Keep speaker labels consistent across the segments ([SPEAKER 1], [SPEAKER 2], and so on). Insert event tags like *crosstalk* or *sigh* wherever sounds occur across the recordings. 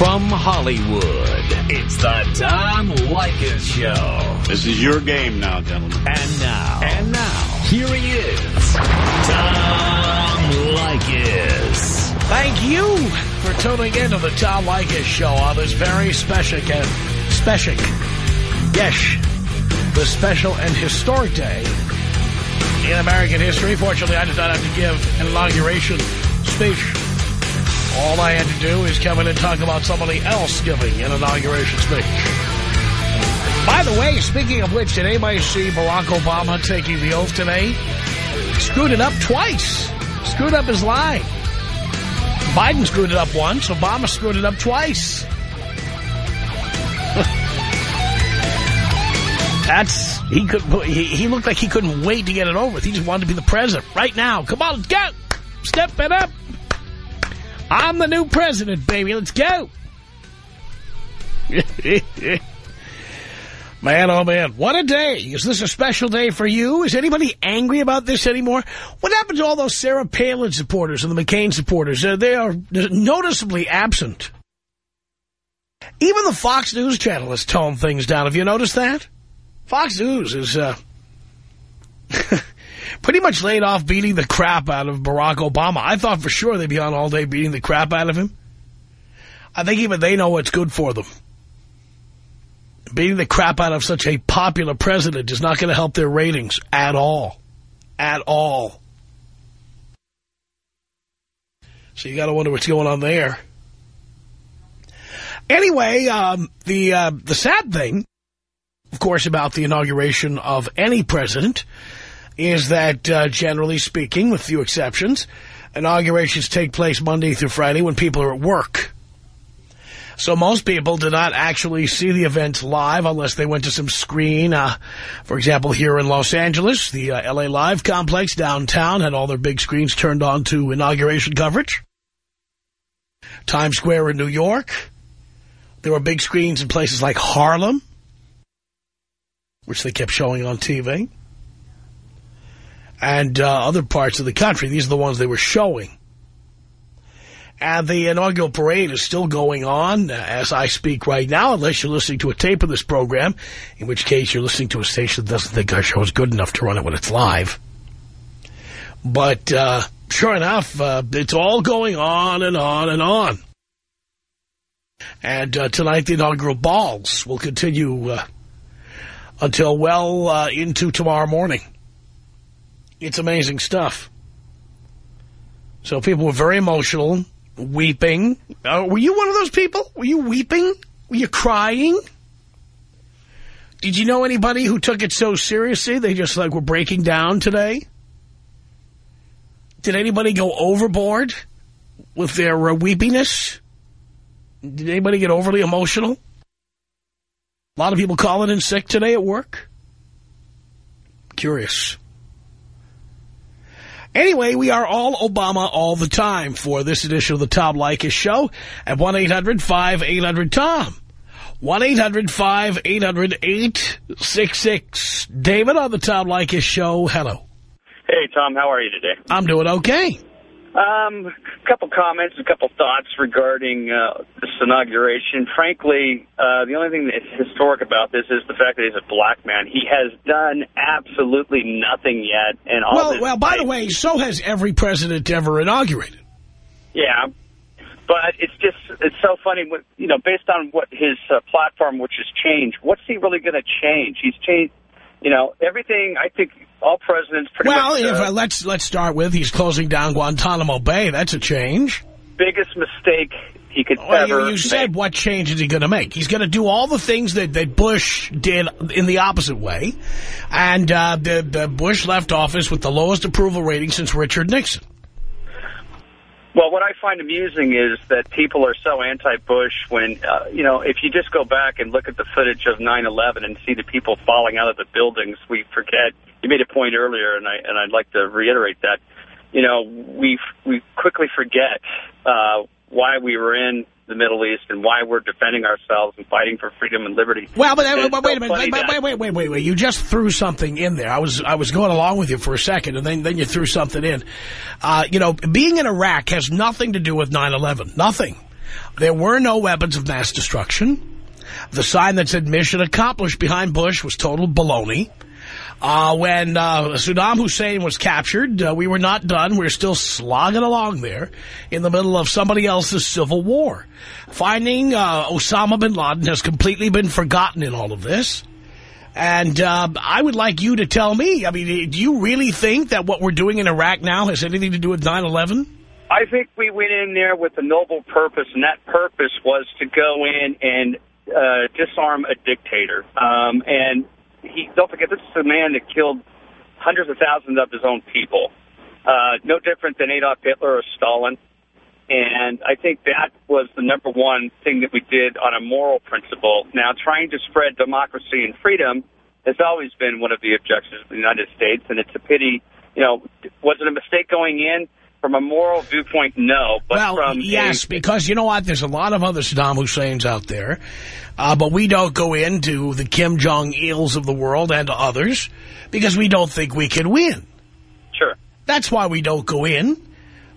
[SPEAKER 1] From Hollywood, it's the Tom Leykis Show.
[SPEAKER 2] This is your game now, gentlemen.
[SPEAKER 1] And now. And now. Here he is. Tom Leykis.
[SPEAKER 3] Thank you for tuning in to the Tom Leykis Show on this very special, special, yes, the special and historic day in American history. Fortunately, I did not have to give an inauguration speech. All I had to do is come in and talk about somebody else giving an inauguration speech. By the way, speaking of which, did anybody see Barack Obama taking the oath today? Screwed it up twice. Screwed up his line. Biden screwed it up once. Obama screwed it up twice. *laughs* That's, he could, he, looked like he couldn't wait to get it over with. He just wanted to be the president right now. Come on, go. Step it up. I'm the new president, baby. Let's go. *laughs* man, oh, man. What a day. Is this a special day for you? Is anybody angry about this anymore? What happened to all those Sarah Palin supporters and the McCain supporters? Uh, they are noticeably absent. Even the Fox News channel has toned things down. Have you noticed that? Fox News is... Uh, *laughs* pretty much laid off beating the crap out of Barack Obama. I thought for sure they'd be on all day beating the crap out of him. I think even they know what's good for them. Beating the crap out of such a popular president is not going to help their ratings at all. At all. So you got to wonder what's going on there. Anyway, um, the uh, the sad thing, of course, about the inauguration of any president is that, uh, generally speaking, with few exceptions, inaugurations take place Monday through Friday when people are at work. So most people do not actually see the event live unless they went to some screen. Uh, for example, here in Los Angeles, the uh, L.A. Live complex downtown had all their big screens turned on to inauguration coverage. Times Square in New York, there were big screens in places like Harlem, which they kept showing on TV and uh, other parts of the country. These are the ones they were showing. And the inaugural parade is still going on as I speak right now, unless you're listening to a tape of this program, in which case you're listening to a station that doesn't think our show is good enough to run it when it's live. But uh, sure enough, uh, it's all going on and on and on. And uh, tonight, the inaugural balls will continue uh, until well uh, into tomorrow morning. It's amazing stuff. So people were very emotional, weeping. Uh, were you one of those people? Were you weeping? Were you crying? Did you know anybody who took it so seriously they just like were breaking down today? Did anybody go overboard with their uh, weepiness? Did anybody get overly emotional? A lot of people calling in sick today at work. Curious. Anyway, we are all Obama all the time for this edition of the Tom Leykis Show at 1-800-5800-TOM. 1-800-5800-866. David on the Tom Leykis Show. Hello.
[SPEAKER 4] Hey, Tom. How are you today?
[SPEAKER 3] I'm doing okay.
[SPEAKER 4] Um, a couple comments, a couple thoughts regarding uh, this inauguration. Frankly, uh, the only thing that's historic about this is the fact that he's a black man. He has done absolutely nothing yet. And all
[SPEAKER 3] well, well, by the way, so has every president ever inaugurated.
[SPEAKER 4] Yeah, but it's just, it's so funny, what, you know, based on what his uh, platform, which has changed, what's he really going to change? He's changed, you know, everything, I think all presidents pretty
[SPEAKER 3] well,
[SPEAKER 4] much...
[SPEAKER 3] Well, uh, let's, let's start with he's closing down Guantanamo Bay. That's a change.
[SPEAKER 4] Biggest mistake he could
[SPEAKER 3] well,
[SPEAKER 4] ever
[SPEAKER 3] You, you said what change is he going to make? He's going to do all the things that, that Bush did in the opposite way. And uh, the, the Bush left office with the lowest approval rating since Richard Nixon.
[SPEAKER 4] Well, what I find amusing is that people are so anti-Bush when, uh, you know, if you just go back and look at the footage of 9/11 and see the people falling out of the buildings, we forget. You made a point earlier, and I and I'd like to reiterate that. You know, we we quickly forget uh, why we were in the Middle East and why we're defending ourselves and fighting for freedom and liberty.
[SPEAKER 3] Well, but, uh, but wait a minute, wait, wait, wait, wait, wait, wait. You just threw something in there. I was I was going along with you for a second, and then then you threw something in. Uh, you know, being in Iraq has nothing to do with 9/11. Nothing. There were no weapons of mass destruction. The sign that said mission accomplished behind Bush was total baloney. Uh, when uh, Saddam Hussein was captured, uh, we were not done. We are still slogging along there in the middle of somebody else's civil war. Finding uh, Osama bin Laden has completely been forgotten in all of this. And uh, I would like you to tell me, I mean, do you really think that what we're doing in Iraq now has anything to do with 9-11?
[SPEAKER 4] I think we went in there with a noble purpose, and that purpose was to go in and uh, disarm a dictator. Um, and he don't forget, this is a man that killed hundreds of thousands of his own people. Uh, no different than Adolf Hitler or Stalin. And I think that was the number one thing that we did on a moral principle. Now, trying to spread democracy and freedom has always been one of the objectives of the United States, and it's a pity. You know, was it a mistake going in? From a moral viewpoint, no. But
[SPEAKER 3] well,
[SPEAKER 4] from
[SPEAKER 3] yes, because you know what? There's a lot of other Saddam Husseins out there, uh, but we don't go into the Kim Jong-ils of the world and others because we don't think we can win.
[SPEAKER 4] Sure.
[SPEAKER 3] That's why we don't go in.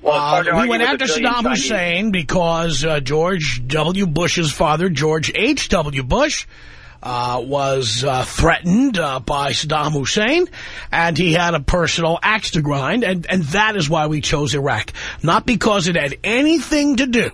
[SPEAKER 4] Well,
[SPEAKER 3] uh, we went after Saddam
[SPEAKER 4] Chinese.
[SPEAKER 3] Hussein because uh, George W. Bush's father, George H.W. Bush, uh, was uh, threatened uh, by Saddam Hussein, and he had a personal axe to grind, and, and that is why we chose Iraq. Not because it had anything to do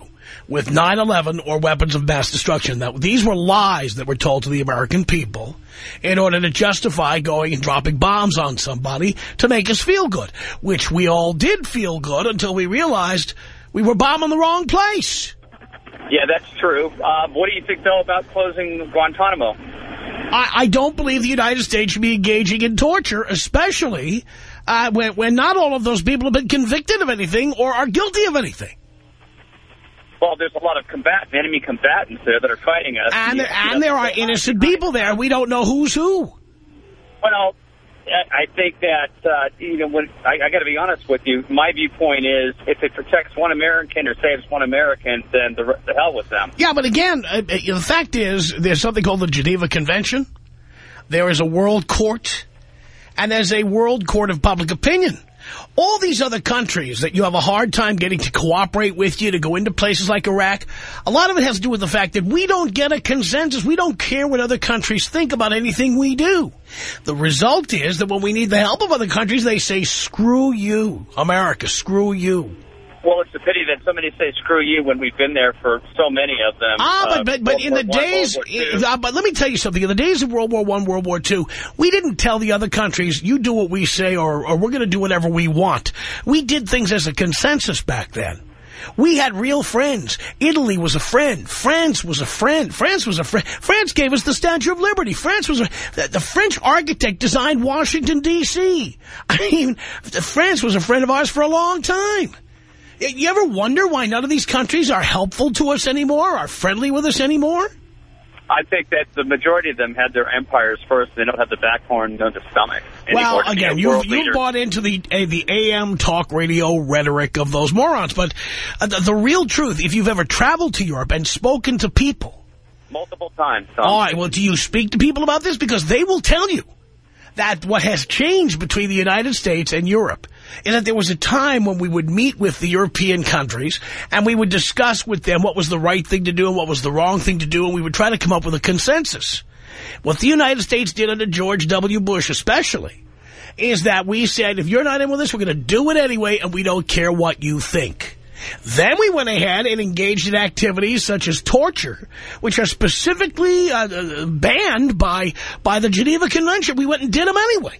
[SPEAKER 3] with 9-11 or weapons of mass destruction. That These were lies that were told to the American people in order to justify going and dropping bombs on somebody to make us feel good, which we all did feel good until we realized we were bombing the wrong place.
[SPEAKER 4] Yeah, that's true. Uh, what do you think, though, about closing Guantanamo?
[SPEAKER 3] I, I don't believe the United States should be engaging in torture, especially uh, when, when not all of those people have been convicted of anything or are guilty of anything.
[SPEAKER 4] Well, there's a lot of combat, enemy combatants there that are fighting us.
[SPEAKER 3] And, there, and there are innocent people there. We don't know who's who.
[SPEAKER 4] Well, I think that, uh, you know, when I, I got to be honest with you, my viewpoint is if it protects one American or saves one American, then the, the hell with them.
[SPEAKER 3] Yeah, but again, uh, uh, the fact is there's something called the Geneva Convention. There is a world court. And there's a world court of public opinion. All these other countries that you have a hard time getting to cooperate with you to go into places like Iraq, a lot of it has to do with the fact that we don't get a consensus. We don't care what other countries think about anything we do. The result is that when we need the help of other countries, they say, screw you, America, screw you.
[SPEAKER 4] Well, it's a pity that somebody say screw you when we've been there for so many of them.
[SPEAKER 3] Ah,
[SPEAKER 4] Uh,
[SPEAKER 3] but but, but
[SPEAKER 4] World
[SPEAKER 3] in
[SPEAKER 4] War
[SPEAKER 3] the days, uh, but let me tell you something. In the days of World War One, World War Two, we didn't tell the other countries, you do what we say or, or we're going to do whatever we want. We did things as a consensus back then. We had real friends. Italy was a friend. France was a friend. France was a friend. France gave us the Statue of Liberty. France was a, the, the French architect designed Washington, D.C. *laughs* I mean, France was a friend of ours for a long time. You ever wonder why none of these countries are helpful to us anymore, are friendly with us anymore?
[SPEAKER 4] I think that the majority of them had their empires first. They don't have the backbone, no the stomach.
[SPEAKER 3] Well, again, you
[SPEAKER 4] world
[SPEAKER 3] you bought into the uh, the AM talk radio rhetoric of those morons. But uh, the, the real truth, if you've ever traveled to Europe and spoken to people,
[SPEAKER 4] multiple times. Tom.
[SPEAKER 3] all right, well, do you speak to people about this? Because they will tell you that what has changed between the United States and Europe is that there was a time when we would meet with the European countries and we would discuss with them what was the right thing to do and what was the wrong thing to do, and we would try to come up with a consensus. What the United States did under George W. Bush especially is that we said, if you're not in with us, we're going to do it anyway, and we don't care what you think. Then we went ahead and engaged in activities such as torture, which are specifically uh, uh, banned by by the Geneva Convention. We went and did them anyway.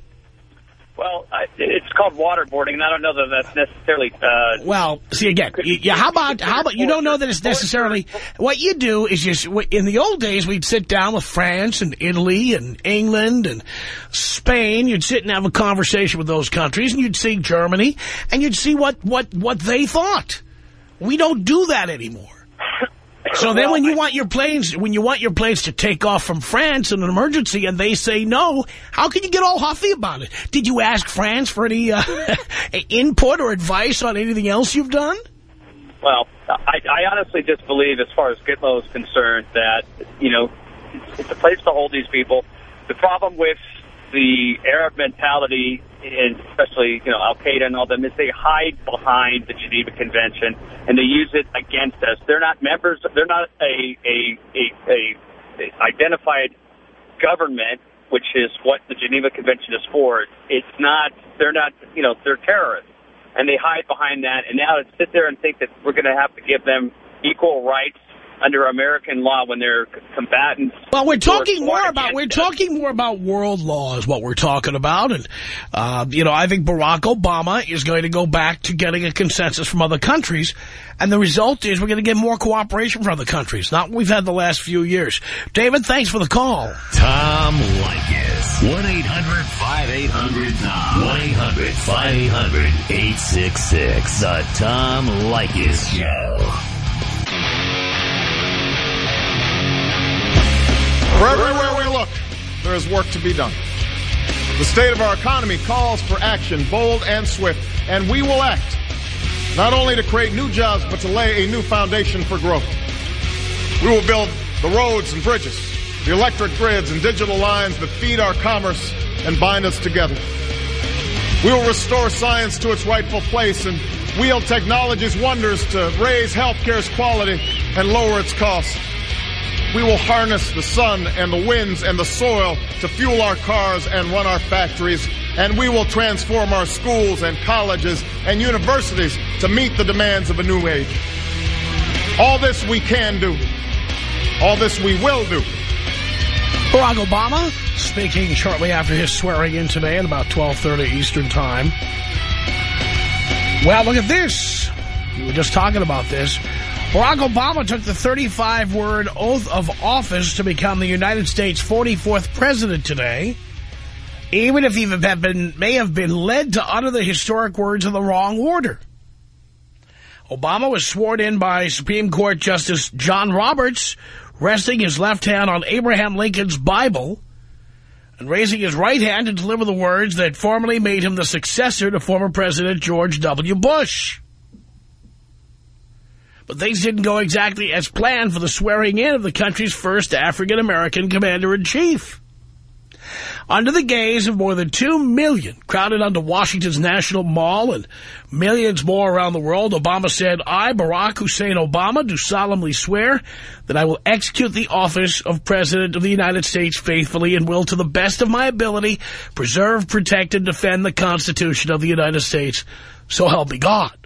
[SPEAKER 4] Well, it's called waterboarding, and I don't know that that's necessarily. Uh,
[SPEAKER 3] Well, see again, you, how about how about you don't know that it's necessarily what you do is just in the old days we'd sit down with France and Italy and England and Spain. You'd sit and have a conversation with those countries, and you'd see Germany, and you'd see what what what they thought. We don't do that anymore. So then
[SPEAKER 4] Well,
[SPEAKER 3] when you
[SPEAKER 4] I-
[SPEAKER 3] want your planes, when you want your planes to take off from France in an emergency and they say no, how can you get all huffy about it? Did you ask France for any uh, *laughs* input or advice on anything else you've done?
[SPEAKER 4] Well, I, I honestly just believe, as far as Gitmo is concerned, that you know it's, it's a place to hold these people. The problem with the Arab mentality and especially you know Al Qaeda and all them, is they hide behind the Geneva Convention and they use it against us. They're not members. They're not a a a, a, identified government, which is what the Geneva Convention is for. It's not. They're not. You know, they're terrorists, and they hide behind that. And now to sit there and think that we're going to have to give them equal rights under American law when they're combatants.
[SPEAKER 3] Well, we're talking more about we're talking more about world law is what we're talking about, and uh, you know I think Barack Obama is going to go back to getting a consensus from other countries, and the result is we're going to get more cooperation from other countries, not what we've had the last few years. David, thanks for the call.
[SPEAKER 1] Tom Leykis. 1-800-5800-TOM. 1-800-5800-866. The Tom Leykis Show.
[SPEAKER 5] For everywhere we look, there is work to be done. The state of our economy calls for action, bold and swift, and we will act, not only to create new jobs, but to lay a new foundation for growth. We will build the roads and bridges, the electric grids and digital lines that feed our commerce and bind us together. We will restore science to its rightful place and wield technology's wonders to raise healthcare's quality and lower its costs. We will harness the sun and the winds and the soil to fuel our cars and run our factories. And we will transform our schools and colleges and universities to meet the demands of a new age. All this we can do. All this we will do.
[SPEAKER 3] Barack Obama speaking shortly after his swearing in today at about 12.30 Eastern Time. Well, look at this. We were just talking about this. Barack Obama took the 35-word oath of office to become the United States 44th president today, even if he have been, may have been led to utter the historic words in the wrong order. Obama was sworn in by Supreme Court Justice John Roberts, resting his left hand on Abraham Lincoln's Bible and raising his right hand to deliver the words that formally made him the successor to former President George W. Bush. But things didn't go exactly as planned for the swearing in of the country's first African-American commander-in-chief. Under the gaze of more than two million crowded onto Washington's National Mall and millions more around the world, Obama said, I, Barack Hussein Obama, do solemnly swear that I will execute the office of President of the United States faithfully and will, to the best of my ability, preserve, protect, and defend the Constitution of the United States. So help me God.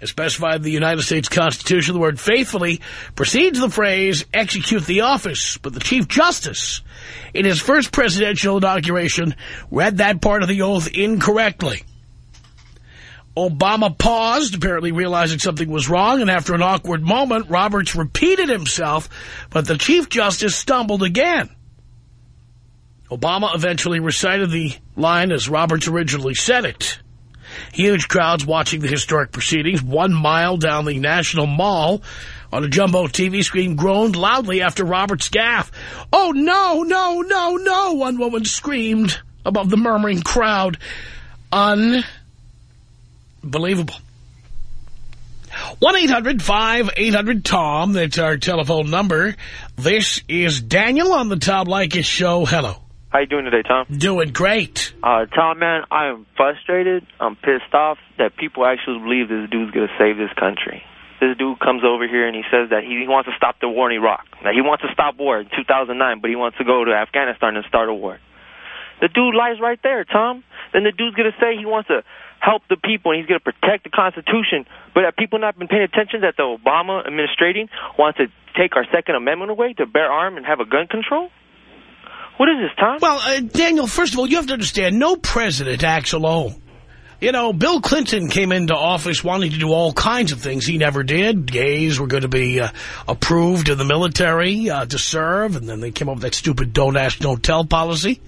[SPEAKER 3] As specified in the United States Constitution, the word faithfully precedes the phrase execute the office. But the Chief Justice, in his first presidential inauguration, read that part of the oath incorrectly. Obama paused, apparently realizing something was wrong, and after an awkward moment, Roberts repeated himself, but the Chief Justice stumbled again. Obama eventually recited the line as Roberts originally said it. Huge crowds watching the historic proceedings one mile down the National Mall on a jumbo TV screen groaned loudly after Robert's gaffe. Oh, no, no, no, no, one woman screamed above the murmuring crowd. Unbelievable. 1-800-5800-TOM, that's our telephone number. This is Daniel on the Tom Leykis Show. Hello.
[SPEAKER 6] How you doing today, Tom?
[SPEAKER 3] Doing great.
[SPEAKER 6] Uh, Tom, man, I am frustrated. I'm pissed off that people actually believe this dude's going to save this country. This dude comes over here and he says that he wants to stop the war in Iraq. That he wants to stop war in 2009, but he wants to go to Afghanistan and start a war. The dude lies right there, Tom. Then the dude's going to say he wants to help the people and he's going to protect the Constitution. But have people not been paying attention that the Obama administration wants to take our Second Amendment away to bear arm and have a gun control? What is this, Tom?
[SPEAKER 3] Well, uh, Daniel, first of all, you have to understand, no president acts alone. You know, Bill Clinton came into office wanting to do all kinds of things he never did. Gays were going to be uh, approved in the military uh, to serve, and then they came up with that stupid don't ask, don't tell policy.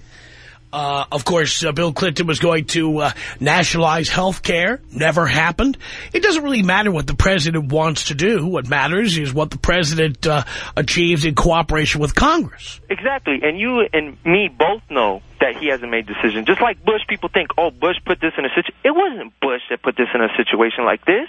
[SPEAKER 3] Uh, of course, uh, Bill Clinton was going to uh, nationalize health care. Never happened. It doesn't really matter what the president wants to do. What matters is what the president uh, achieves in cooperation with Congress.
[SPEAKER 6] Exactly. And you and me both know that he hasn't made decisions. Just like Bush, people think, oh, Bush put this in a situation. It wasn't Bush that put this in a situation like this.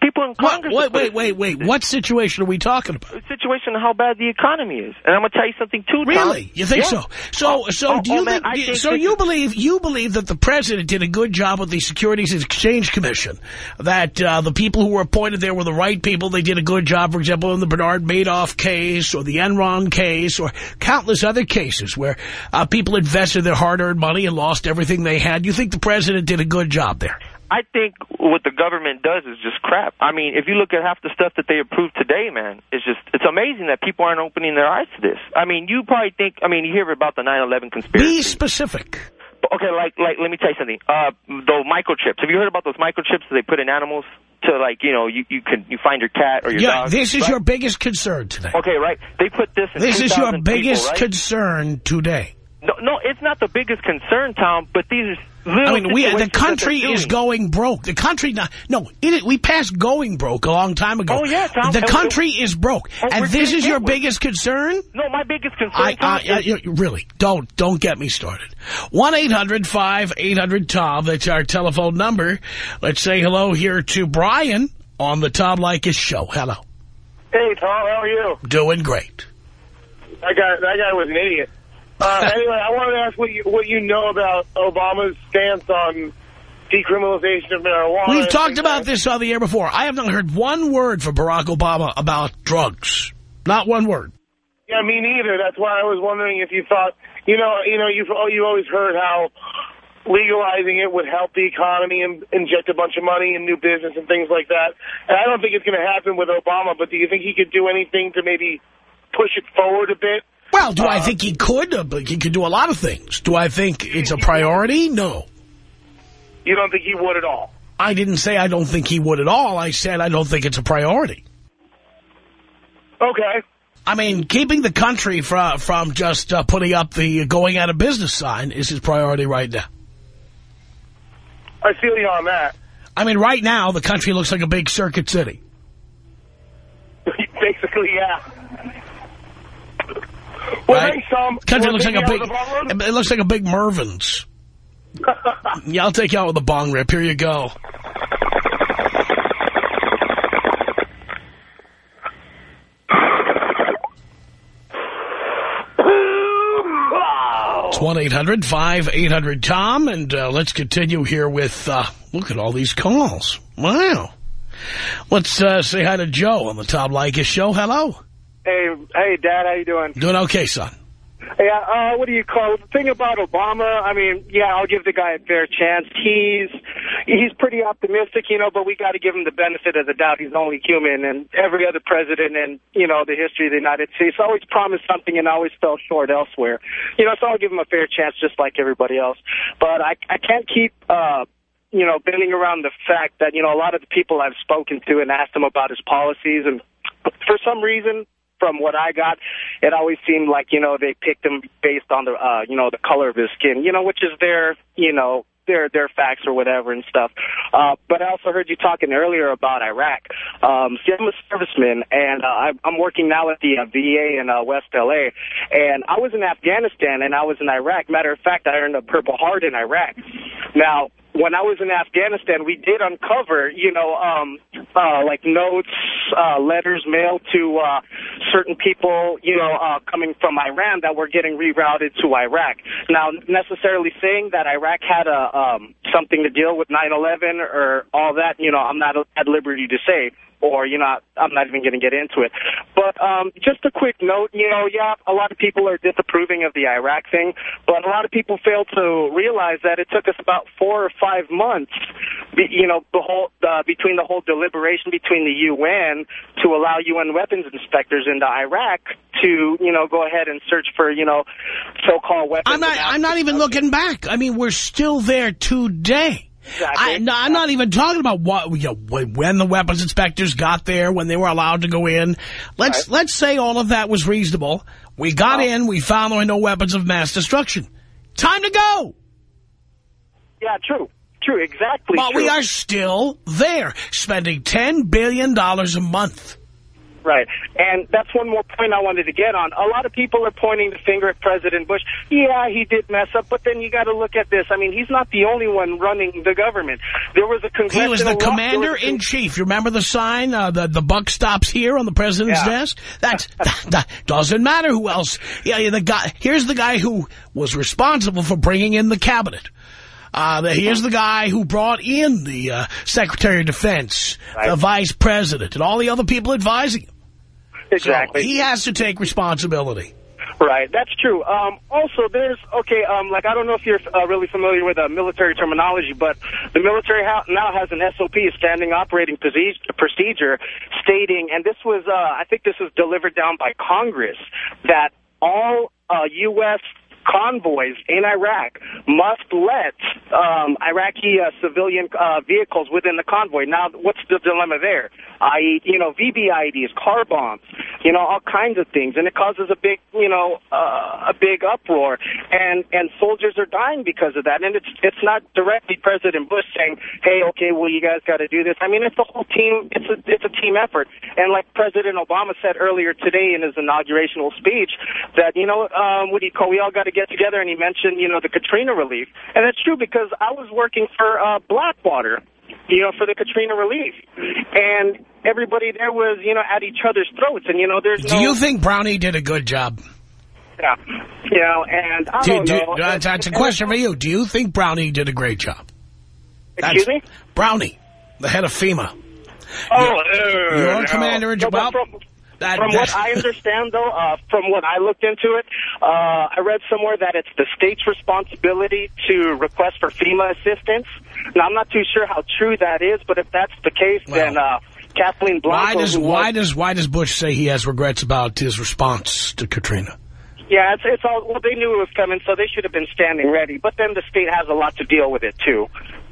[SPEAKER 6] People in
[SPEAKER 3] What, wait, wait, wait, wait. What situation are we talking about?
[SPEAKER 6] The situation of how bad the economy is? And I'm gonna tell you something too. Tom.
[SPEAKER 3] Really? You think
[SPEAKER 6] Yeah.
[SPEAKER 3] so? So,
[SPEAKER 6] Oh,
[SPEAKER 3] so
[SPEAKER 6] oh,
[SPEAKER 3] do you
[SPEAKER 6] oh,
[SPEAKER 3] think, do-
[SPEAKER 6] think
[SPEAKER 3] so you believe, you believe that the president did a good job with the Securities and Exchange Commission, that uh, the people who were appointed there were the right people, they did a good job, for example, in the Bernard Madoff case or the Enron case or countless other cases where uh, people invested their hard-earned money and lost everything they had. You think the president did a good job there?
[SPEAKER 6] I think what the government does is just crap. I mean, if you look at half the stuff that they approved today, man, it's just it's amazing that people aren't opening their eyes to this. I mean, you probably think, I mean, you hear about the 9/11 conspiracy.
[SPEAKER 3] Be specific.
[SPEAKER 6] Okay, like like let me tell you something. Uh, those microchips. Have you heard about those microchips that they put in animals to like you know you you can you find your cat or your
[SPEAKER 3] Yeah,
[SPEAKER 6] dog?
[SPEAKER 3] this is
[SPEAKER 6] right?
[SPEAKER 3] your biggest concern today.
[SPEAKER 6] Okay, right. They put this. In
[SPEAKER 3] This is your biggest
[SPEAKER 6] people, right?
[SPEAKER 3] concern today.
[SPEAKER 6] No, no, it's not the biggest concern, Tom. But these are little.
[SPEAKER 3] I mean, we the
[SPEAKER 6] situations that
[SPEAKER 3] country
[SPEAKER 6] they're
[SPEAKER 3] is going broke. The country, not, no, it, we passed going broke a long time ago.
[SPEAKER 6] Oh, yeah, Tom.
[SPEAKER 3] The
[SPEAKER 6] And-
[SPEAKER 3] country is broke,
[SPEAKER 6] Oh,
[SPEAKER 3] and this is your
[SPEAKER 6] get
[SPEAKER 3] biggest concern.
[SPEAKER 6] No, my biggest concern.
[SPEAKER 3] I,
[SPEAKER 6] Tom,
[SPEAKER 3] I, I,
[SPEAKER 6] is-
[SPEAKER 3] really don't don't get me started. One eight hundred five eight hundred Tom. That's our telephone number. Let's say hello here to Brian on the Tom Leykis show. Hello,
[SPEAKER 7] Hey, Tom, how are you?
[SPEAKER 3] doing great.
[SPEAKER 7] That guy, that guy was an idiot. Uh, anyway, I wanted to ask what you, what you know about Obama's stance on decriminalization of marijuana.
[SPEAKER 3] We've talked about this on the air before. I have not heard one word from Barack Obama about drugs. Not one word.
[SPEAKER 7] Yeah, me neither. That's why I was wondering if you thought, you know, you know, you've oh, you always heard how legalizing it would help the economy and inject a bunch of money in new business and things like that. And I don't think it's going to happen with Obama. But do you think he could do anything to maybe push it forward a bit?
[SPEAKER 3] Well, do I
[SPEAKER 7] Uh,
[SPEAKER 3] think he could? Uh, but He could do a lot of things. Do I think it's a priority? No.
[SPEAKER 7] You don't think he would at all?
[SPEAKER 3] I didn't say I don't think he would at all. I said I don't think it's a priority.
[SPEAKER 7] Okay.
[SPEAKER 3] I mean, keeping the country from, from just uh, putting up the going out of business sign is his priority right now.
[SPEAKER 7] I feel you on that.
[SPEAKER 3] I mean, right now, the country looks like a big circuit city. *laughs*
[SPEAKER 7] Basically, yeah.
[SPEAKER 3] Right?
[SPEAKER 7] Tom.
[SPEAKER 3] country looks like a big,
[SPEAKER 7] out of the ballroom?
[SPEAKER 3] it looks like a big Mervyn's. *laughs* Yeah, I'll take you out with a bong rip. Here you go. It's 1-800-5800-TOM, and uh, let's continue here with, uh, look at all these calls. Wow. Let's uh, say hi to Joe on the Tom Leykis show. Hello.
[SPEAKER 8] Hey, hey, Dad, how you doing?
[SPEAKER 3] Doing okay, son.
[SPEAKER 8] Yeah, uh, what do you call it? The thing about Obama, I mean, yeah, I'll give the guy a fair chance. He's he's pretty optimistic, you know, but we got to give him the benefit of the doubt. He's only human, and every other president in, you know, the history of the United States always promised something and always fell short elsewhere. You know, so I'll give him a fair chance just like everybody else. But I, I can't keep... uh you know, bending around the fact that, you know, a lot of the people I've spoken to and asked him about his policies, and for some reason, from what I got, it always seemed like, you know, they picked him based on the, uh, you know, the color of his skin, you know, which is their, you know, their their facts or whatever and stuff. Uh, but I also heard you talking earlier about Iraq. Um, see, I'm a serviceman, and uh, I, I'm working now at the uh, VA in uh, West LA. And I was in Afghanistan, and I was in Iraq. Matter of fact, I earned a Purple Heart in Iraq. Now, when I was in Afghanistan, we did uncover, you know, um, uh, like notes, uh, letters mailed to uh, certain people, you know, uh, coming from Iran that were getting rerouted to Iraq. Now, necessarily saying that Iraq had a um, something to deal with 9/11 or all that, you know, I'm not at liberty to say or, you know, I'm not even going to get into it. But um, just a quick note, you know, yeah, a lot of people are disapproving of the Iraq thing, but a lot of people fail to realize that it took us about four or five months, you know, the whole, uh, between the whole deliberation between the UN to allow UN weapons inspectors into Iraq to, you know, go ahead and search for, you know, so-called weapons.
[SPEAKER 3] I'm not. I'm not even looking back. I mean, we're still there today. I, no, I'm not even talking about what you know, when the weapons inspectors got there, when they were allowed to go in. Let's let's say all of that was reasonable. We got in, we found there were no weapons of mass destruction. Time to go.
[SPEAKER 8] Yeah, true. True, exactly
[SPEAKER 3] But
[SPEAKER 8] true.
[SPEAKER 3] we are still there, spending $10 billion a month.
[SPEAKER 8] Right. And that's one more point I wanted to get on. A lot of people are pointing the finger at President Bush. Yeah, he did mess up, but then you got to look at this. I mean, he's not the only one running the government. There was a congressional...
[SPEAKER 3] He was the commander-in-chief. You remember the sign, uh, the, the buck stops here on the president's
[SPEAKER 8] Yeah.
[SPEAKER 3] desk? That's, *laughs* that, that doesn't matter who else. Yeah, yeah, the guy, here's the guy who was responsible for bringing in the cabinet. Uh, the, here's the guy who brought in the uh, Secretary of Defense, the Vice President, and all the other people advising him.
[SPEAKER 8] Exactly.
[SPEAKER 3] So he has to take responsibility.
[SPEAKER 8] Right, that's true. Um, also, there's, okay, um, like, I don't know if you're uh, really familiar with uh, military terminology, but the military ha now has an SOP, a standing operating procedure, stating, and this was, uh, I think this was delivered down by Congress, that all uh, U.S. convoys in Iraq must let um, Iraqi uh, civilian uh, vehicles within the convoy. Now, what's the dilemma there? I, you know, VBIEDs, car bombs, you know, all kinds of things, and it causes a big, you know, uh, a big uproar, and and soldiers are dying because of that. And it's it's not directly President Bush saying, "Hey, okay, well, you guys got to do this." I mean, it's the whole team. It's a it's a team effort. And like President Obama said earlier today in his inaugurational speech, that you know, um, what do you call? We all got to get together, and he mentioned, you know, the Katrina relief, and that's true because I was working for uh, Blackwater you know, for the Katrina relief. And everybody there was, you know, at each other's throats. And, you know, there's
[SPEAKER 3] Do
[SPEAKER 8] no...
[SPEAKER 3] you think Brownie did a good job?
[SPEAKER 8] Yeah. You know, and I
[SPEAKER 3] Do-
[SPEAKER 8] don't
[SPEAKER 3] do-
[SPEAKER 8] know.
[SPEAKER 3] that's, that's a question for you. Do you think Brownie did a great job?
[SPEAKER 8] Excuse me?
[SPEAKER 3] Brownie, the head of FEMA.
[SPEAKER 8] Oh,
[SPEAKER 3] You're-
[SPEAKER 8] uh,
[SPEAKER 3] you're
[SPEAKER 8] no.
[SPEAKER 3] commander in
[SPEAKER 8] No,
[SPEAKER 3] well,
[SPEAKER 8] From,
[SPEAKER 3] that-
[SPEAKER 8] from what I understand, though, uh, from what I looked into it, uh, I read somewhere that it's the state's responsibility to request for FEMA assistance. Now, I'm not too sure how true that is, but if that's the case, then uh, Kathleen Blanco...
[SPEAKER 3] Why does why does why does Bush say he has regrets about his response to Katrina?
[SPEAKER 8] Yeah, it's, it's all, well, they knew it was coming, so they should have been standing ready. But then the state has a lot to deal with it, too.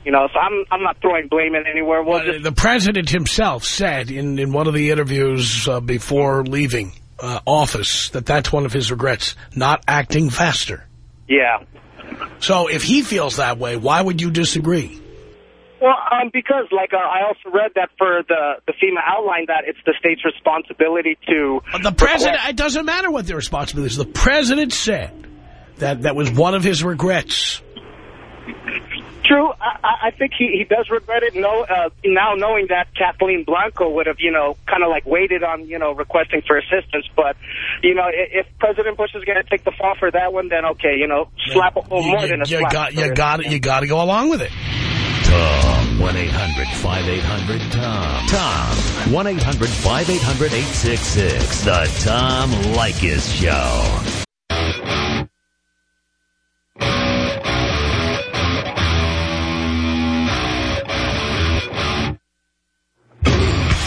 [SPEAKER 8] You know, so I'm, I'm not throwing blame in anywhere. We'll just,
[SPEAKER 3] The president himself said in, in one of the interviews uh, before leaving uh, office that that's one of his regrets, not acting faster.
[SPEAKER 8] yeah.
[SPEAKER 3] So if he feels that way, why would you disagree?
[SPEAKER 8] Well, um, because, like, uh, I also read that for the, the FEMA outline that it's the state's responsibility to...
[SPEAKER 3] The president, it doesn't matter what their responsibility is. The president said that that was one of his regrets.
[SPEAKER 8] True, I, I- I think he, he does regret it no, uh, now knowing that Kathleen Blanco would have, you know, kind of like waited on, you know, requesting for assistance. But, you know, i- if President Bush is going to take the fall for that one, then okay, you know, slap a hole more
[SPEAKER 3] you,
[SPEAKER 8] than a
[SPEAKER 3] you
[SPEAKER 8] slap.
[SPEAKER 3] got you got it. you got to go along with it.
[SPEAKER 1] Tom. 1-800-5800-TOM. Tom. 1-800-5800-866. The Tom Leykis Show.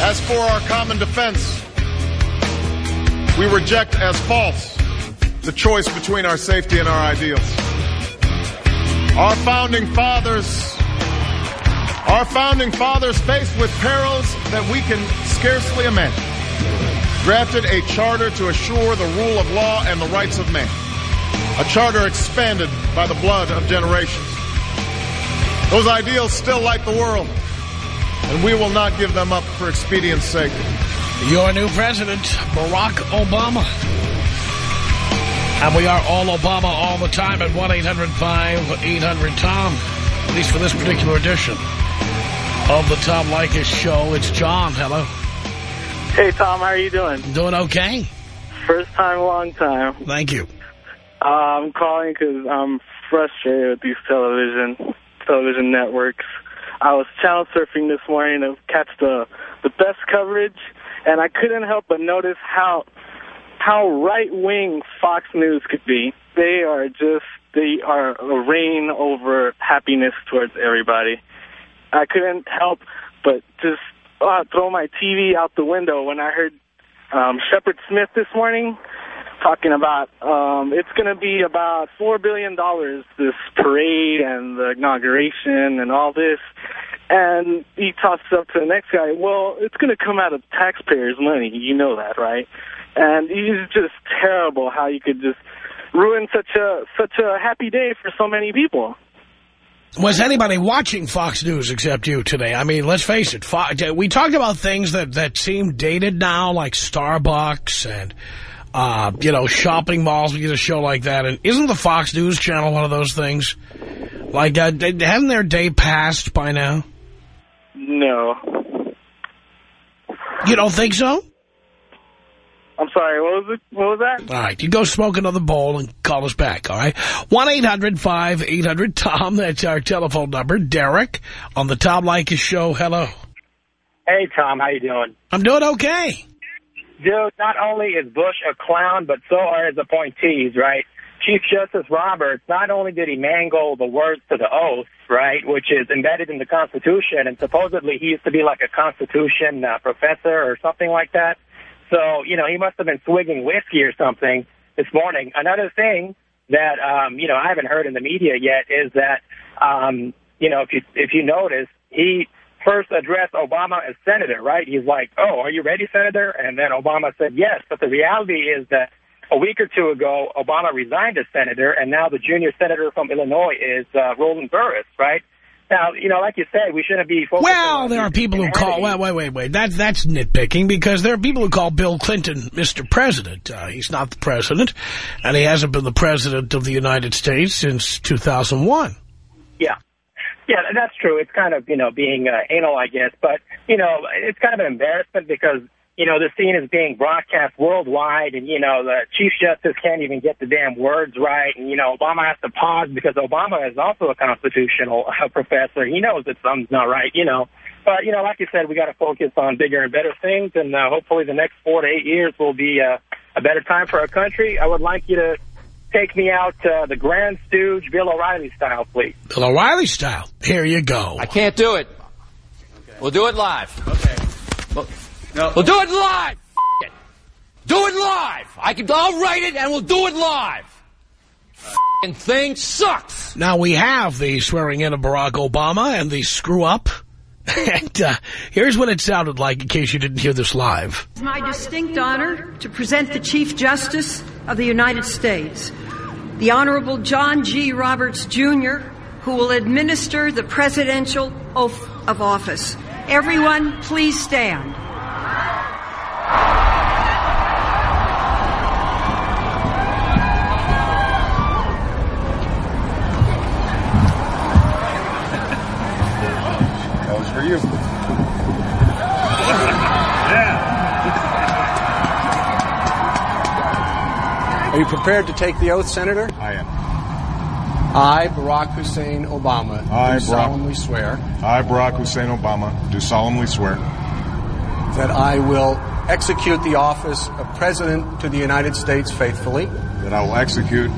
[SPEAKER 5] As for our common defense, we reject as false the choice between our safety and our ideals. Our founding fathers, our founding fathers faced with perils that we can scarcely imagine, drafted a charter to assure the rule of law and the rights of man. A charter expanded by the blood of generations. Those ideals still light the world and we will not give them up for expedience sake.
[SPEAKER 3] Your new president, Barack Obama. And we are all Obama all the time at 1-800-5800-TOM. At least for this particular edition of the Tom Leykis Show. It's John. Hello.
[SPEAKER 9] Hey, Tom, how are you doing?
[SPEAKER 3] Doing okay?
[SPEAKER 9] First time, long time.
[SPEAKER 3] Thank you.
[SPEAKER 9] Uh, I'm calling because I'm frustrated with these television television networks. I was channel surfing this morning to catch the the best coverage, and I couldn't help but notice how how right wing Fox News could be. They are just they are a reign over happiness towards everybody. I couldn't help but just uh, throw my TV out the window when I heard um, Shepard Smith this morning talking about um, it's going to be about four billion dollars this parade and the inauguration and all this, and he tosses up to the next guy. Well, it's going to come out of taxpayers' money. You know that, right? And he's just terrible. How you could just ruin such a such a happy day for so many people.
[SPEAKER 3] Was anybody watching Fox News except you today? I mean, let's face it. Fo we talked about things that, that seem dated now, like Starbucks and, uh, you know, shopping malls. We get a show like that. And isn't the Fox News channel one of those things? Like, uh, haven't their day passed by now?
[SPEAKER 7] No.
[SPEAKER 3] You don't think so?
[SPEAKER 7] I'm sorry, what was it? What was that?
[SPEAKER 3] All right, you go smoke another bowl and call us back, all right? 1-800-5800-TOM, that's our telephone number. Derek on the Tom Leykis show, hello.
[SPEAKER 10] Hey, Tom, how you doing?
[SPEAKER 3] I'm doing okay.
[SPEAKER 10] Dude, not only is Bush a clown, but so are his appointees, right? Chief Justice Roberts, not only did he mangle the words to the oath, right, which is embedded in the Constitution, and supposedly he used to be like a Constitution uh, professor or something like that, so, you know, he must have been swigging whiskey or something this morning. Another thing that, um, you know, I haven't heard in the media yet is that, um, you know, if you, if you notice, he first addressed Obama as senator, right? He's like, oh, are you ready, senator? And then Obama said yes. But the reality is that a week or two ago, Obama resigned as senator, and now the junior senator from Illinois is uh, Roland Burris, right? Now, you know, like you said, we shouldn't be focused
[SPEAKER 3] Well, there are people who call, wait, wait, wait, wait. That, that's nitpicking because there are people who call Bill Clinton Mr. President. Uh, he's not the president, and he hasn't been the president of the United States since 2001.
[SPEAKER 10] Yeah. Yeah, that's true. It's kind of, you know, being uh, anal, I guess. But, you know, it's kind of an embarrassment because you know, the scene is being broadcast worldwide, and, you know, the Chief Justice can't even get the damn words right, and, you know, Obama has to pause because Obama is also a constitutional uh, professor. He knows that something's not right, you know. But, you know, like you said, we got to focus on bigger and better things, and uh, hopefully the next four to eight years will be uh, a better time for our country. I would like you to take me out uh, the Grand Stooge, Bill O'Reilly style, please.
[SPEAKER 3] Bill O'Reilly style. Here you go.
[SPEAKER 11] I can't do it. Okay. We'll do it live. Okay. Well, no. We'll do it live. It. Do it live. I can. I'll write it, and we'll do it live. And thing sucks.
[SPEAKER 3] Now we have the swearing in of Barack Obama and the screw up. And uh, here's what it sounded like in case you didn't hear this live.
[SPEAKER 12] It's my distinct honor to present the Chief Justice of the United States, the Honorable John G. Roberts, Jr., who will administer the presidential oath of office. Everyone, please stand.
[SPEAKER 5] Was for.
[SPEAKER 13] Are you prepared to take the oath, Senator?
[SPEAKER 5] I am.
[SPEAKER 13] I, Barack Hussein Obama,
[SPEAKER 5] I,
[SPEAKER 13] do
[SPEAKER 5] Barack-
[SPEAKER 13] solemnly swear
[SPEAKER 5] I, Barack Hussein Obama, do solemnly swear
[SPEAKER 13] that I will execute the office of President to the United States faithfully,
[SPEAKER 5] that I will execute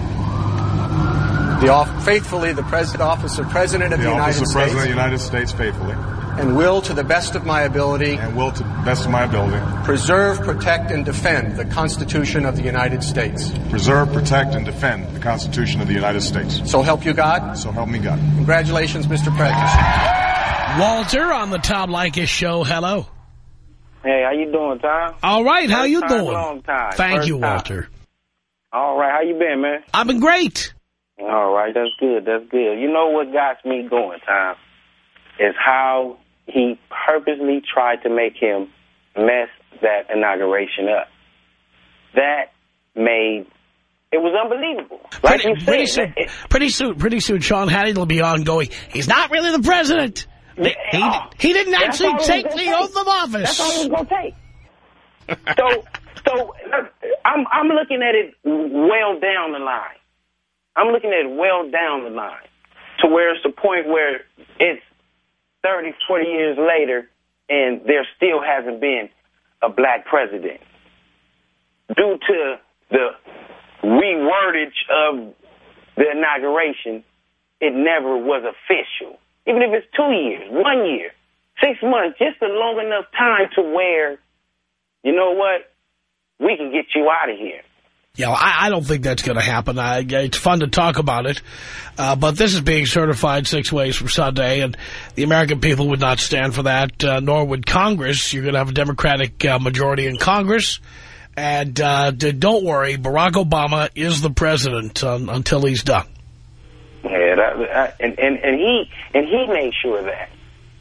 [SPEAKER 13] the off- faithfully the pres- office of President of
[SPEAKER 5] the
[SPEAKER 13] the,
[SPEAKER 5] office of President of the United States faithfully
[SPEAKER 13] and will, to the best of my ability,
[SPEAKER 5] and will, to the best of my ability,
[SPEAKER 13] preserve, protect, and defend the Constitution of the United States.
[SPEAKER 5] preserve, protect, and defend the Constitution of the United States.
[SPEAKER 13] So help you God.
[SPEAKER 5] So help me God.
[SPEAKER 13] Congratulations, Mr. President.
[SPEAKER 3] Walter on the Tom Leykis show. Hello.
[SPEAKER 14] Hey, how you doing, Tom?
[SPEAKER 3] All right. How
[SPEAKER 14] First
[SPEAKER 3] you
[SPEAKER 14] time,
[SPEAKER 3] doing?
[SPEAKER 14] Long time.
[SPEAKER 3] Thank
[SPEAKER 14] First
[SPEAKER 3] you,
[SPEAKER 14] time.
[SPEAKER 3] Walter.
[SPEAKER 14] All right, how you been, man?
[SPEAKER 3] I've been great.
[SPEAKER 14] All right, that's good. That's good. You know what got me going, Tom? Is how he purposely tried to make him mess that inauguration up. That made it was unbelievable. Like
[SPEAKER 3] Pretty,
[SPEAKER 14] said,
[SPEAKER 3] pretty soon,
[SPEAKER 14] it-
[SPEAKER 3] pretty soon, pretty soon, Sean Hannity will be on going, he's not really the president. He, he, oh, he didn't actually
[SPEAKER 14] all it was
[SPEAKER 3] take the
[SPEAKER 14] take.
[SPEAKER 3] oath of office.
[SPEAKER 14] That's all it was gonna take. *laughs* so, so I'm I'm looking at it well down the line. I'm looking at it well down the line to where it's the point where it's 30, 40 years later, and there still hasn't been a black president due to the rewordage of the inauguration. It never was official, even if it's two years, one year, six months, just a long enough time to where, you know what, we can get you out of here.
[SPEAKER 3] Yeah, well, I, I don't think that's going to happen. I, it's fun to talk about it, uh, but this is being certified six ways from Sunday, and the American people would not stand for that, uh, nor would Congress. You're going to have a Democratic uh, majority in Congress, and uh, don't worry, Barack Obama is the president um, until he's done.
[SPEAKER 14] Yeah, that, and, and, and he and he made sure of that.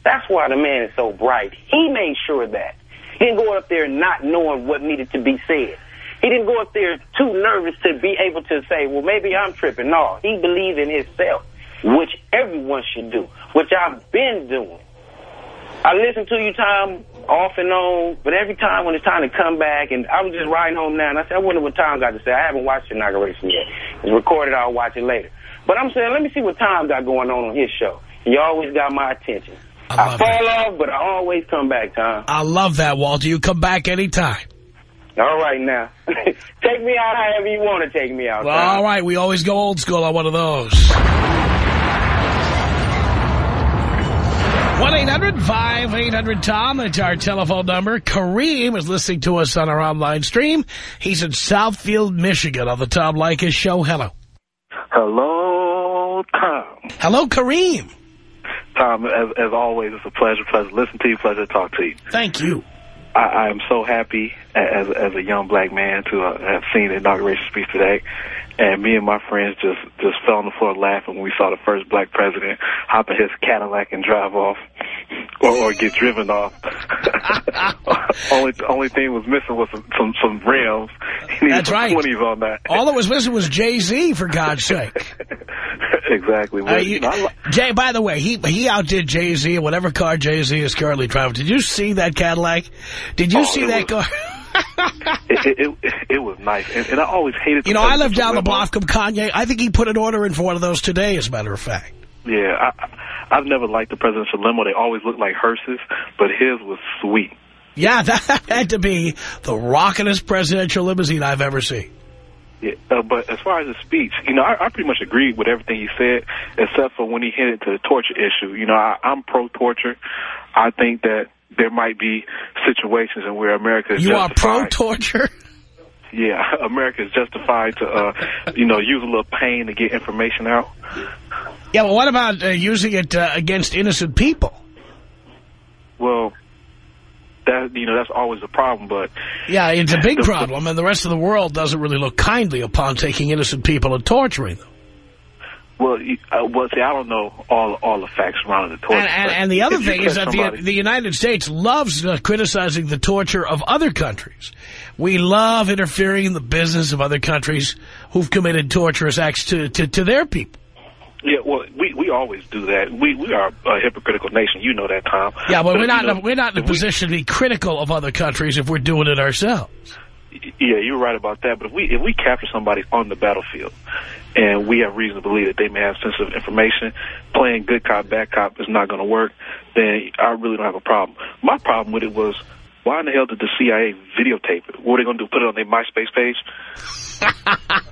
[SPEAKER 14] That's why the man is so bright. He made sure of that. He didn't go up there not knowing what needed to be said. He didn't go up there too nervous to be able to say, well, maybe I'm tripping. No, he believed in himself, which everyone should do, which I've been doing. I listen to you, Tom, off and on, but every time when it's time to come back, and I was just riding home now, and I said, I wonder what Tom got to say. I haven't watched the inauguration yet. It's recorded. I'll watch it later. But I'm saying, let me see what Tom got going on on his show. He always got my attention. I, fall off, but I always come back, Tom.
[SPEAKER 3] I love that, Walter. You come back anytime.
[SPEAKER 14] All right, now. *laughs* take me out however you want to take me out,
[SPEAKER 3] Well, all right, we always go old school on one of those. 1-800-5800-TOM. That's our telephone number. Kareem is listening to us on our online stream. He's in Southfield, Michigan on the Tom Leykis Show. Hello.
[SPEAKER 15] Hello, Tom.
[SPEAKER 3] Hello, Kareem.
[SPEAKER 15] Tom, as, as always, it's a pleasure, pleasure to listen to you, pleasure to talk to you.
[SPEAKER 3] Thank you.
[SPEAKER 15] I, I am so happy as as a young black man to uh, have seen the inauguration speech today, and me and my friends just just fell on the floor laughing when we saw the first black president hop in his Cadillac and drive off, or, or get driven off. *laughs* only only thing was missing was some some, some rims. He needed
[SPEAKER 3] That's right.
[SPEAKER 15] 20s on that.
[SPEAKER 3] All that was missing was Jay-Z, for God's sake. *laughs*
[SPEAKER 15] exactly.
[SPEAKER 3] Uh, you-
[SPEAKER 15] you know,
[SPEAKER 3] Jay, by the way, he he outdid Jay-Z in whatever car Jay-Z is currently driving. Did you see that Cadillac? Did you
[SPEAKER 15] Oh,
[SPEAKER 3] see that
[SPEAKER 15] was-
[SPEAKER 3] car?
[SPEAKER 15] It, it, it, it was nice, and, and I always hated.
[SPEAKER 3] You know, I live down the block from Kanye. I think he put an order in for one of those today, as a matter of fact.
[SPEAKER 15] Yeah, I, I've never liked the presidential limo. They always look like hearses, but his was sweet.
[SPEAKER 3] Yeah, *laughs* that had to be the rockinest presidential limousine I've ever seen.
[SPEAKER 15] Yeah, uh, but as far as the speech, you know, I, I pretty much agreed with everything he said, except for when he hinted to the torture issue. You know, I, I'm pro-torture. I think that there might be situations in where America is
[SPEAKER 3] You are pro-torture?
[SPEAKER 15] Yeah, *laughs* America is justified to, uh, you know, use a little pain to get information out.
[SPEAKER 3] Yeah, but what about uh, using it uh, against innocent people?
[SPEAKER 15] Well, that you know, that's always a problem. But
[SPEAKER 3] Yeah, it's a big *laughs* problem, and the rest of the world doesn't really look kindly upon taking innocent people and torturing them.
[SPEAKER 15] Well, uh, well, see, I don't know all all the facts around the torture.
[SPEAKER 3] And, and, and the other thing is that
[SPEAKER 15] somebody-
[SPEAKER 3] the, the United States loves uh, criticizing the torture of other countries. We love interfering in the business of other countries who've committed torturous acts to, to, to their people.
[SPEAKER 15] Yeah, well, we we always do that. We we are a hypocritical nation. You know that, Tom.
[SPEAKER 3] Yeah, but we're not in
[SPEAKER 15] know,
[SPEAKER 3] a, we're not in a
[SPEAKER 15] if we-
[SPEAKER 3] position to be critical of other countries if we're doing it ourselves.
[SPEAKER 15] Yeah, you're right about that. But if we if we capture somebody on the battlefield, and we have reason to believe that they may have sensitive information, playing good cop bad cop is not going to work. Then I really don't have a problem. My problem with it was. Why in the hell did the CIA videotape it? What are they going to do? Put it on their MySpace page?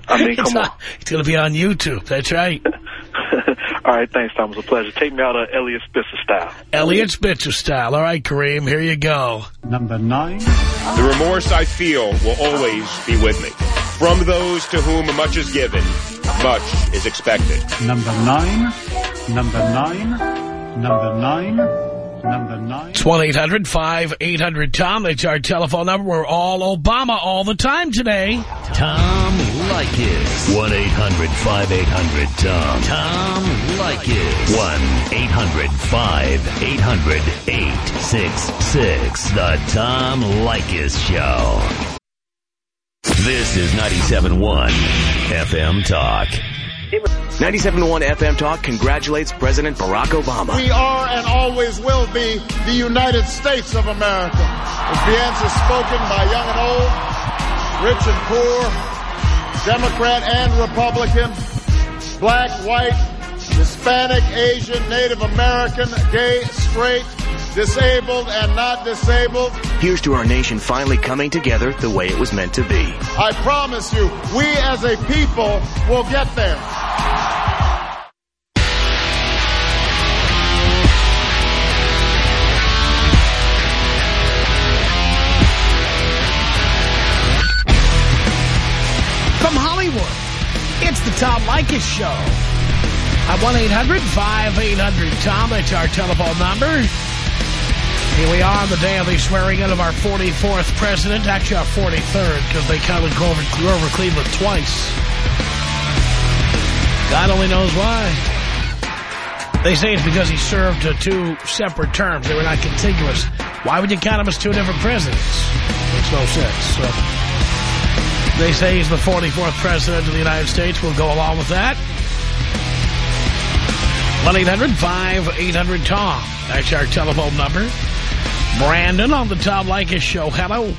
[SPEAKER 15] I mean, *laughs*
[SPEAKER 3] it's
[SPEAKER 15] come on.
[SPEAKER 3] on- it's going to be on YouTube. That's right. *laughs*
[SPEAKER 15] All right, thanks, Tom. It was a pleasure. Take me out of Eliot Spitzer style.
[SPEAKER 3] Eliot Spitzer style. All right, Kareem, here you go.
[SPEAKER 16] Number nine. The remorse I feel will always be with me. From those to whom much is given, much is expected.
[SPEAKER 17] Number nine. Number nine. Number nine. Number nine.
[SPEAKER 3] It's 1-800-5800-TOM. That's our telephone number. We're all Obama all the time today.
[SPEAKER 1] Tom Leykis. 1-800-5800-TOM. Tom Leykis. 1-800-5800-866. The Tom Leykis Show. This is 97.1 FM Talk.
[SPEAKER 18] 97.1 FM Talk congratulates President Barack Obama.
[SPEAKER 5] We are and always will be the United States of America. It's the answer spoken by young and old, rich and poor, Democrat and Republican, black, white, Hispanic, Asian, Native American, gay, straight, disabled and not disabled.
[SPEAKER 18] Here's to our nation finally coming together the way it was meant to be.
[SPEAKER 5] I promise you, we as a people will get there.
[SPEAKER 3] From Hollywood, it's the Tom Leykis Show. At 1-800-5800-TOM, that's our telephone number. Here we are on the day of the swearing in of our 44th president. Actually, our 43rd, because they come and Grover Cleveland twice. God only knows why. They say it's because he served uh, two separate terms. They were not contiguous. Why would you count him as two different presidents? Makes no sense. So they say he's the 44th president of the United States. We'll go along with that. 1-800-5800-TOM. That's our telephone number. Brandon on the Tom Leykis show. Hello.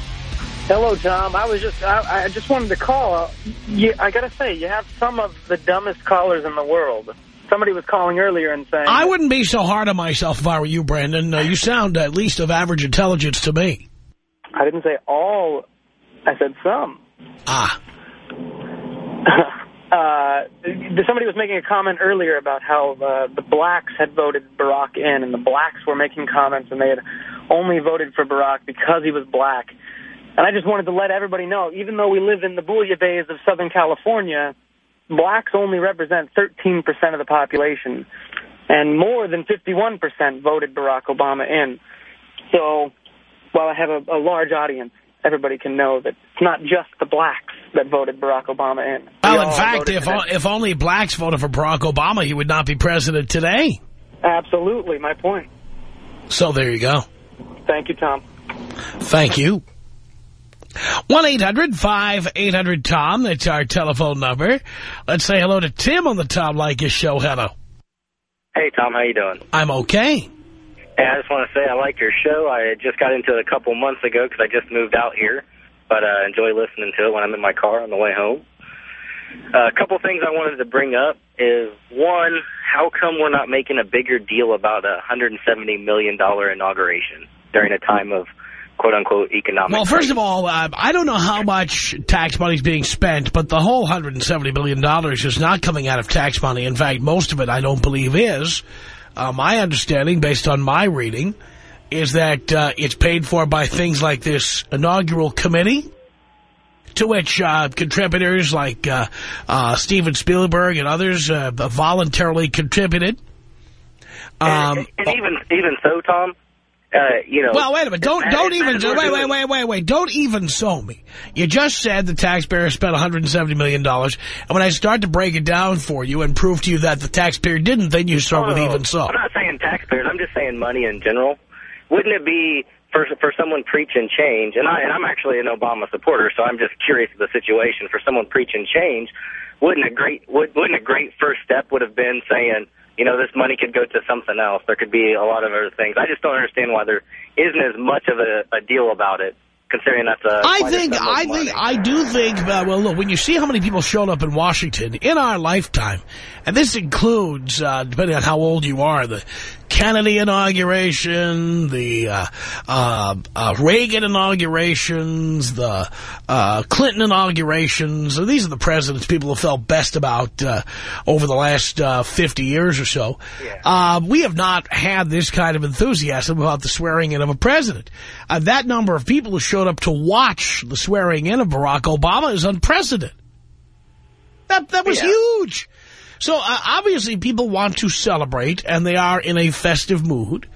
[SPEAKER 19] Hello, Tom. I was just I, I just wanted to call. You, I gotta say, you have some of the dumbest callers in the world. Somebody was calling earlier and saying...
[SPEAKER 3] I wouldn't be so hard on myself if I were you, Brandon. Uh, you sound at least of average intelligence to me.
[SPEAKER 19] I didn't say all. I said some.
[SPEAKER 3] Ah. *laughs*
[SPEAKER 19] uh, somebody was making a comment earlier about how uh, the blacks had voted Barack in, and the blacks were making comments, and they had only voted for Barack because he was black. And I just wanted to let everybody know, even though we live in the bouillabaisse of Southern California, blacks only represent 13% of the population, and more than 51% voted Barack Obama in. So while I have a, a large audience, everybody can know that it's not just the blacks that voted Barack Obama in.
[SPEAKER 3] Well, in fact, if, if only blacks voted for Barack Obama, he would not be president today.
[SPEAKER 19] Absolutely, my point.
[SPEAKER 3] So there you go.
[SPEAKER 19] Thank you, Tom.
[SPEAKER 3] Thank you. 1-800-5800-TOM. That's our telephone number. Let's say hello to Tim on the Tom Leykis show. Hello.
[SPEAKER 20] Hey, Tom. How you doing?
[SPEAKER 3] I'm okay.
[SPEAKER 20] Hey, I just want to say I like your show. I just got into it a couple months ago because I just moved out here, but I uh, enjoy listening to it when I'm in my car on the way home. Uh, a couple things I wanted to bring up is, one, how come we're not making a bigger deal about a $170 million inauguration during a time of quote-unquote economic
[SPEAKER 3] Well, first of all, uh, I don't know how much tax money is being spent, but the whole $170 million is not coming out of tax money. In fact, most of it I don't believe is. Uh, my understanding, based on my reading, is that uh, it's paid for by things like this inaugural committee, to which uh, contributors like uh, uh, Steven Spielberg and others uh, voluntarily contributed.
[SPEAKER 20] Um, and, and even even so, Tom, uh, you know.
[SPEAKER 3] Well, wait a minute. Don't don't even wait wait wait wait wait. Don't even so me. You just said the taxpayer spent 170 million dollars, and when I start to break it down for you and prove to you that the taxpayer didn't, then you start
[SPEAKER 20] oh,
[SPEAKER 3] with even so.
[SPEAKER 20] I'm not saying taxpayers. I'm just saying money in general. Wouldn't it be for for someone preaching change? And I and I'm actually an Obama supporter, so I'm just curious of the situation. For someone preaching change, wouldn't a great would, wouldn't a great first step would have been saying you know, this money could go to something else. There could be a lot of other things. I just don't understand why there isn't as much of a, a deal about it considering that's a
[SPEAKER 3] I think I think I do think uh, well look when you see how many people showed up in Washington in our lifetime and this includes uh, depending on how old you are the Kennedy inauguration the uh, uh, uh Reagan inaugurations the uh, Clinton inaugurations these are the presidents people have felt best about over the last 50 years or so yeah. we have not had this kind of enthusiasm about the swearing in of a president that number of people who showed showed up to watch the swearing in of Barack Obama is unprecedented. That, that was yeah. huge. So uh, obviously people want to celebrate, and they are in a festive mood,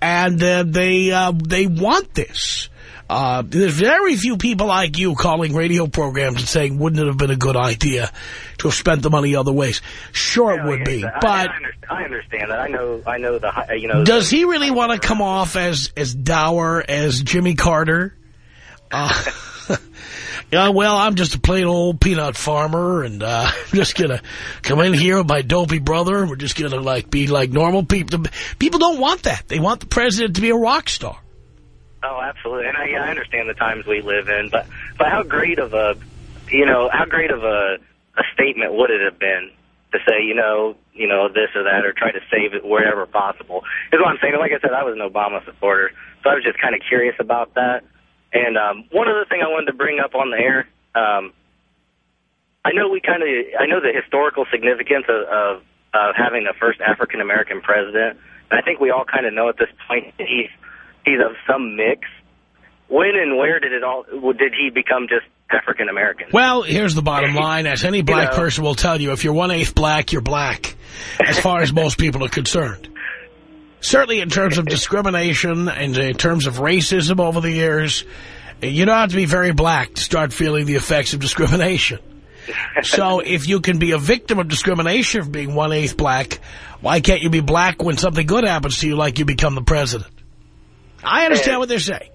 [SPEAKER 3] and uh, they uh, they want this. Uh, there's very few people like you calling radio programs and saying, wouldn't it have been a good idea to have spent the money other ways? Sure it would be,
[SPEAKER 20] I,
[SPEAKER 3] but...
[SPEAKER 20] I understand that. I know, I know the, you know...
[SPEAKER 3] Does he really want to come off as, as dour as Jimmy Carter? *laughs* *laughs* Yeah, well, I'm just a plain old peanut farmer, and uh, *laughs* I'm just going to come in here with my dopey brother, and we're just going to, like, be like normal people. People don't want that. They want the president to be a rock star.
[SPEAKER 20] Oh, absolutely. And I, yeah, I understand the times we live in, but, but how great of a, you know, how great of a, a statement would it have been to say, you know, you know, this or that, or try to save it wherever possible, is what I'm saying. Like I said, I was an Obama supporter, so I was just kind of curious about that. And um, one other thing I wanted to bring up on the air, um, I know we kind of, I know the historical significance of, of, of having the first African American president, and I think we all kind of know at this point that he's he's of some mix. When and where did it all? Did he become just African American?
[SPEAKER 3] Well, here's the bottom *laughs* line. As any black you know, person will tell you, if you're one-eighth black, you're black, as far as most people are concerned. Certainly in terms of discrimination and in terms of racism over the years, you don't have to be very black to start feeling the effects of discrimination. so if you can be a victim of discrimination for being one-eighth black, why can't you be black when something good happens to you like you become the president? I understand
[SPEAKER 20] And-
[SPEAKER 3] what they're saying.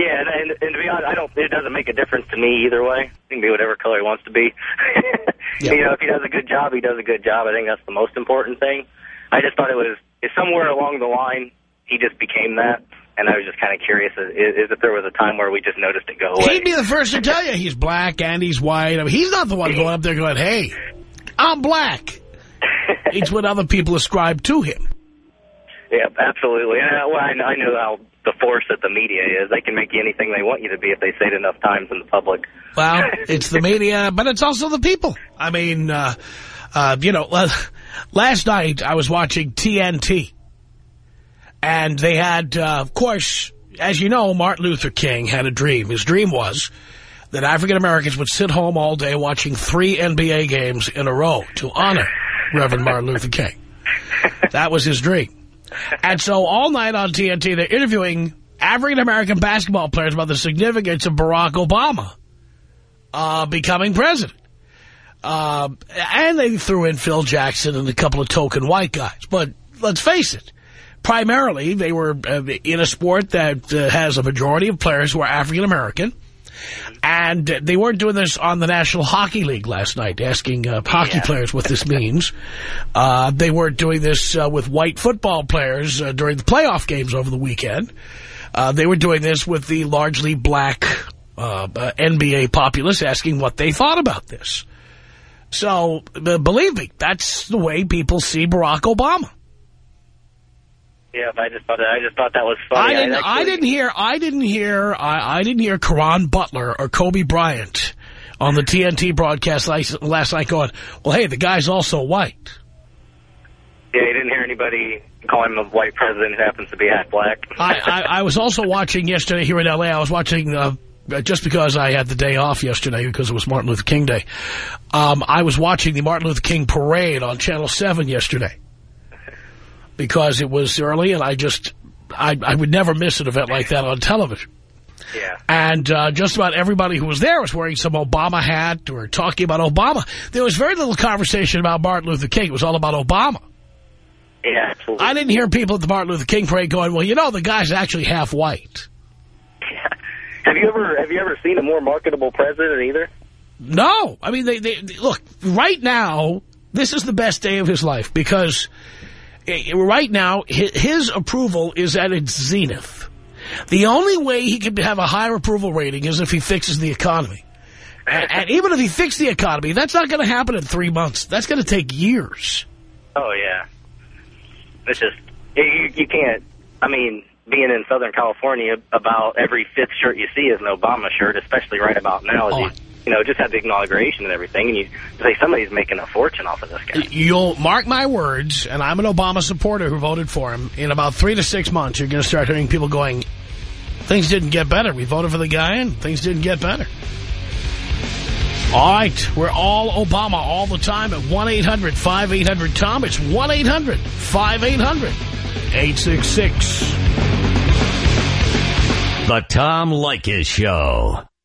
[SPEAKER 20] Yeah, and, and, and to be honest, I don't. It doesn't make a difference to me either way. He can be whatever color he wants to be. *laughs* You know, if he does a good job, he does a good job. I think that's the most important thing. I just thought it was if somewhere along the line he just became that, and I was just kind of curious is, is if there was a time where we just noticed it go away.
[SPEAKER 3] He'd be the first to tell you he's black and he's white. I mean, he's not the one going up there going, hey, I'm black. *laughs* it's what other people ascribe to him.
[SPEAKER 20] Yeah, absolutely. And, uh, well, I, know- I know how the force that the media is. They can make you anything they want you to be if they say it enough times in the public.
[SPEAKER 3] Well, *laughs* it's the media, but it's also the people. I mean, uh, uh, you know, *laughs* last night I was watching TNT. And they had, uh, of course, as you know, Martin Luther King had a dream. His dream was that African-Americans would sit home all day watching three NBA games in a row to honor Reverend Martin Luther King. That was his dream. And so all night on TNT, they're interviewing African-American basketball players about the significance of Barack Obama uh, becoming president. Uh, and they threw in Phil Jackson and a couple of token white guys. But let's face it, primarily they were uh, in a sport that uh, has a majority of players who are African-American. And they weren't doing this on the National Hockey League last night, asking uh, hockey players what this *laughs* means. Uh, they weren't doing this uh, with white football players uh, during the playoff games over the weekend. Uh, they were doing this with the largely black uh, uh, NBA populace, asking what they thought about this. So, uh, believe me, that's the way people see Barack Obama.
[SPEAKER 20] Yeah, I just thought I just thought that was funny.
[SPEAKER 3] I didn't.
[SPEAKER 20] actually-
[SPEAKER 3] I didn't hear. I didn't hear. I, I didn't hear Caron Butler or Kobe Bryant on the TNT broadcast last, last night going, "Well, hey, the guy's also white."
[SPEAKER 20] Yeah, you didn't hear anybody call him a white president who happens to be half black.
[SPEAKER 3] I, I, I was also watching yesterday here in L.A. I was watching uh, just because I had the day off yesterday because it was Martin Luther King Day. Um, I was watching the Martin Luther King parade on Channel Seven yesterday because it was early, and I just I, I would never miss an event like that on television.
[SPEAKER 20] Yeah.
[SPEAKER 3] And uh, just about everybody who was there was wearing some Obama hat or talking about Obama. There was very little conversation about Martin Luther King. It was all about Obama.
[SPEAKER 20] Yeah, absolutely.
[SPEAKER 3] I didn't hear people at the Martin Luther King parade going, well, you know, the guy's actually half white.
[SPEAKER 20] Have you ever have you ever seen a more marketable president either?
[SPEAKER 3] No. I mean, they, they look, right now, this is the best day of his life because eh, right now, hi- his approval is at its zenith. The only way he could have a higher approval rating is if he fixes the economy. And, and even if he fixed the economy, that's not going to happen in three months. That's going to take years.
[SPEAKER 20] Oh yeah. It's just you you can't. I mean, being in Southern California, about every fifth shirt you see is an Obama shirt, especially right about now. As
[SPEAKER 3] Oh.
[SPEAKER 20] you, you know, just had the inauguration and everything, and you say somebody's making a fortune off of this guy.
[SPEAKER 3] You'll mark my words, and I'm an Obama supporter who voted for him. In about three to six months, you're going to start hearing people going, things didn't get better. We voted for the guy, and things didn't get better. All right, we're all Obama all the time at 1-800-5800-TOM. It's 1-800-5800-866.
[SPEAKER 1] The Tom Leykis Show.